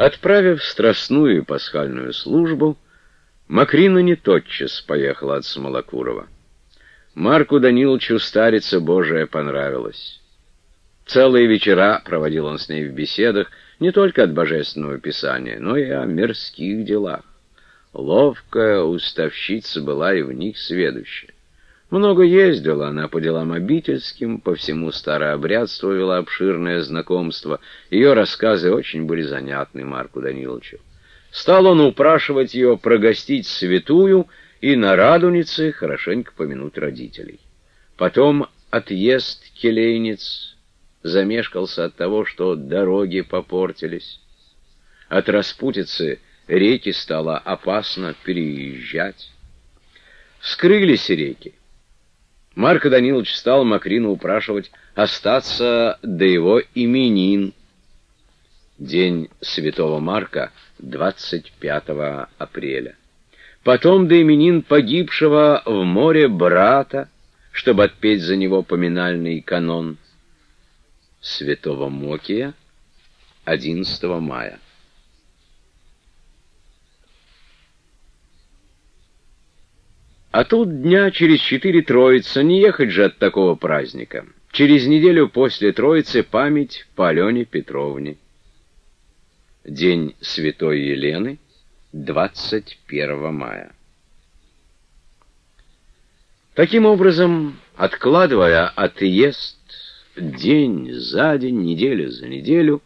Отправив страстную пасхальную службу, Макрина не тотчас поехала от Смолокурова. Марку Даниловичу старица Божия понравилась. Целые вечера проводил он с ней в беседах не только от Божественного Писания, но и о мирских делах. Ловкая уставщица была и в них сведущая. Много ездила она по делам обительским, по всему старообрядству вела обширное знакомство. Ее рассказы очень были занятны Марку Даниловичу. Стал он упрашивать ее прогостить святую и на радунице хорошенько помянуть родителей. Потом отъезд келейниц замешкался от того, что дороги попортились. От распутицы реки стало опасно переезжать. Скрылись реки. Марко Данилович стал Макрину упрашивать остаться до его именин. День Святого Марка, 25 апреля. Потом до именин погибшего в море брата, чтобы отпеть за него поминальный канон. Святого Мокия, 11 мая. А тут дня через четыре Троица, не ехать же от такого праздника. Через неделю после Троицы память по Алене Петровне. День Святой Елены, 21 мая. Таким образом, откладывая отъезд день за день, неделю за неделю,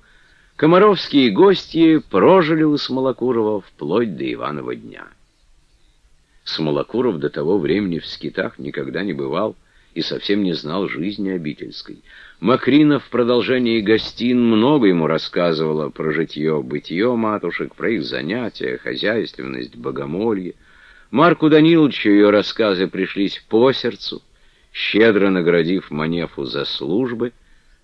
комаровские гости прожили у Смолокурова вплоть до Иванова дня. Смолокуров до того времени в скитах никогда не бывал и совсем не знал жизни обительской. Макринов в продолжении гостин много ему рассказывала про житье-бытие матушек, про их занятия, хозяйственность, богомолье. Марку Даниловичу ее рассказы пришлись по сердцу, щедро наградив Манефу за службы,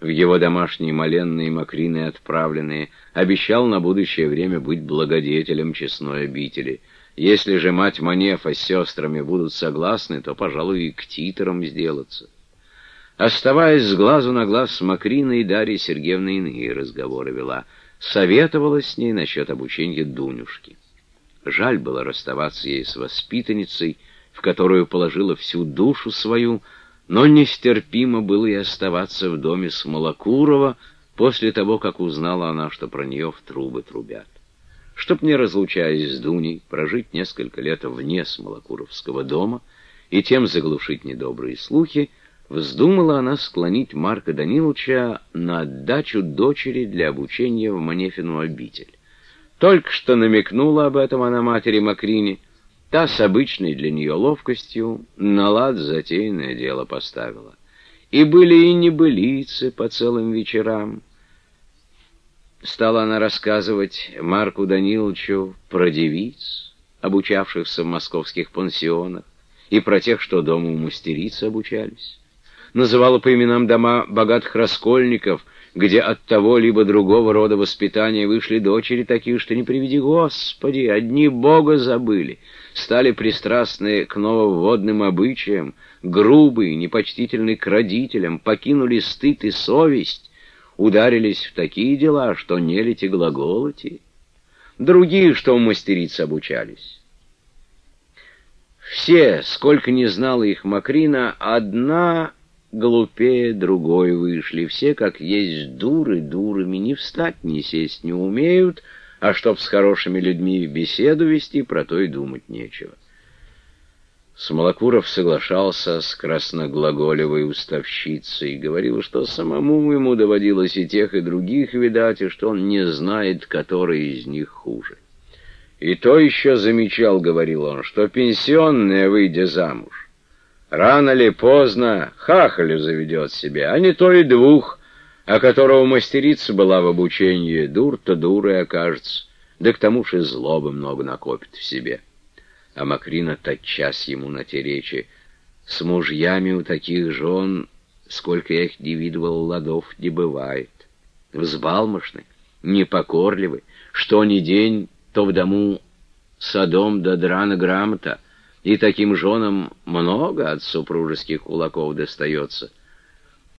в его домашние моленные Макрины отправленные, обещал на будущее время быть благодетелем честной обители — если же мать Манефа с сестрами будут согласны, то, пожалуй, и к титрам сделаться. Оставаясь с глазу на глаз с Макриной, Дарья Сергеевна иные разговоры вела. Советовалась с ней насчет обучения Дунюшки. Жаль было расставаться ей с воспитанницей, в которую положила всю душу свою, но нестерпимо было и оставаться в доме Смолокурова после того, как узнала она, что про нее в трубы трубят чтоб, не разлучаясь с Дуней, прожить несколько лет вне Смолокуровского дома и тем заглушить недобрые слухи, вздумала она склонить Марка Даниловича на отдачу дочери для обучения в Манефину обитель. Только что намекнула об этом она матери Макрине, та с обычной для нее ловкостью на лад затеянное дело поставила. И были и небылицы по целым вечерам, Стала она рассказывать Марку Даниловичу про девиц, обучавшихся в московских пансионах, и про тех, что дома у мастерицы обучались. Называла по именам дома богатых раскольников, где от того либо другого рода воспитания вышли дочери такие, что не приведи Господи, одни Бога забыли, стали пристрастны к нововводным обычаям, грубые, непочтительны к родителям, покинули стыд и совесть, ударились в такие дела, что нелити глаголоти, другие, что в мастериц обучались. Все, сколько не знала их Макрина, одна глупее другой вышли, все, как есть дуры, дурами, не встать, не сесть не умеют, а чтоб с хорошими людьми беседу вести, про то и думать нечего. Смолокуров соглашался с красноглаголевой уставщицей и говорил, что самому ему доводилось и тех, и других видать, и что он не знает, который из них хуже. И то еще замечал, говорил он, что пенсионная, выйдя замуж, рано ли поздно хахалю заведет себе, а не то и двух, а которого мастерица была в обучении, дур-то дурой окажется, да к тому же злобы много накопит в себе а Макрина тотчас ему на те речи. С мужьями у таких жен, сколько я их не видывал, ладов не бывает. Взбалмошны, непокорливы, что ни день, то в дому садом да драна грамота, и таким женам много от супружеских кулаков достается —